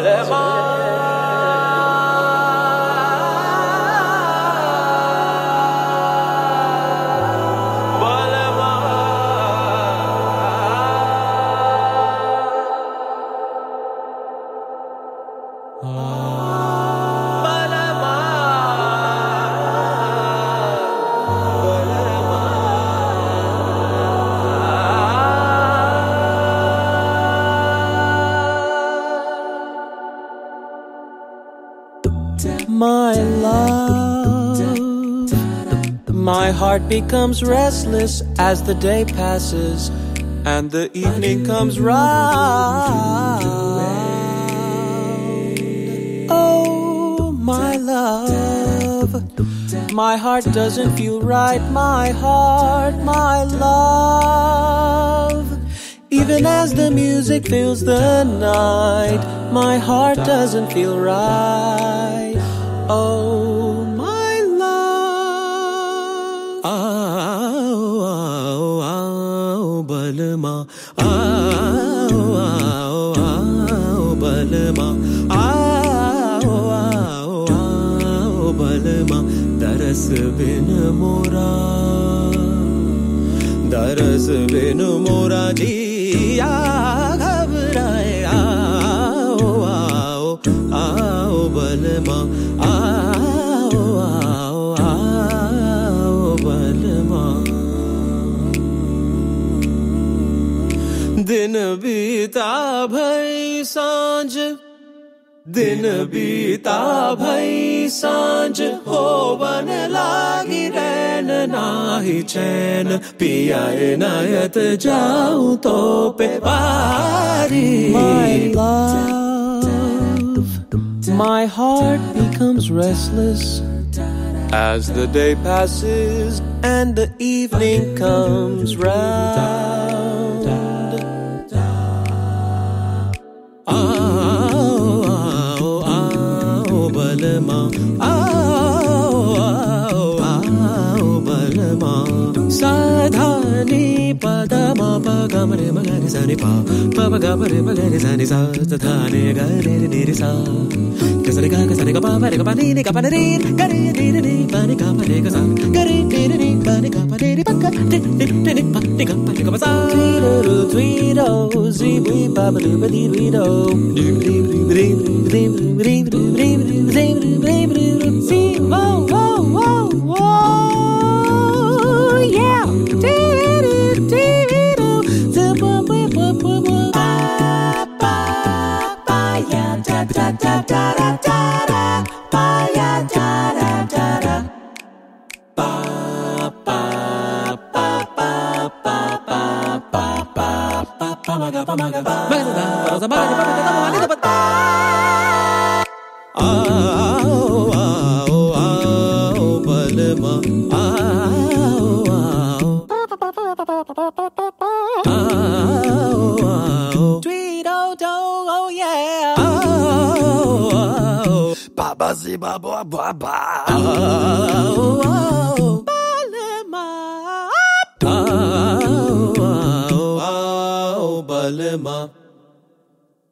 的吗 my love. My heart becomes restless as the day passes and the evening comes round. Oh, my love. My heart doesn't feel right, my heart, my love. Even as the music fills the night, my heart doesn't feel right. Oh, my love. आओ आओ आओ बलमा आओ आओ आओ बलमा आओ आओ आओ बलमा दरस बिन मोरा दरस बिन मोरा जिया दिन बीता भई सांझ दिन बीता भई सांझ होवन लागी रैन नाही चैन पिया नायत जाऊं तो पे बारी My love. My heart becomes restless as the day passes and the evening comes round. ma re ma ga re sa re pa pa pa ga ma re ma ga re sa re sa ta tha re ga re re re re sa ga sa re ga ga sa re ga pa pa re ga pa ni ni ga pa re ga re re re re pa ni ga pa re ga sa ga re re re re pa ni ga pa re re pa ga re re re re pa ni ga pa re ga pa sa tweedle tweedle zee wee pa ba do ba dee doo doo doo doo doo doo doo doo doo Babazi, baba, baba. Oh, oh, oh. kalma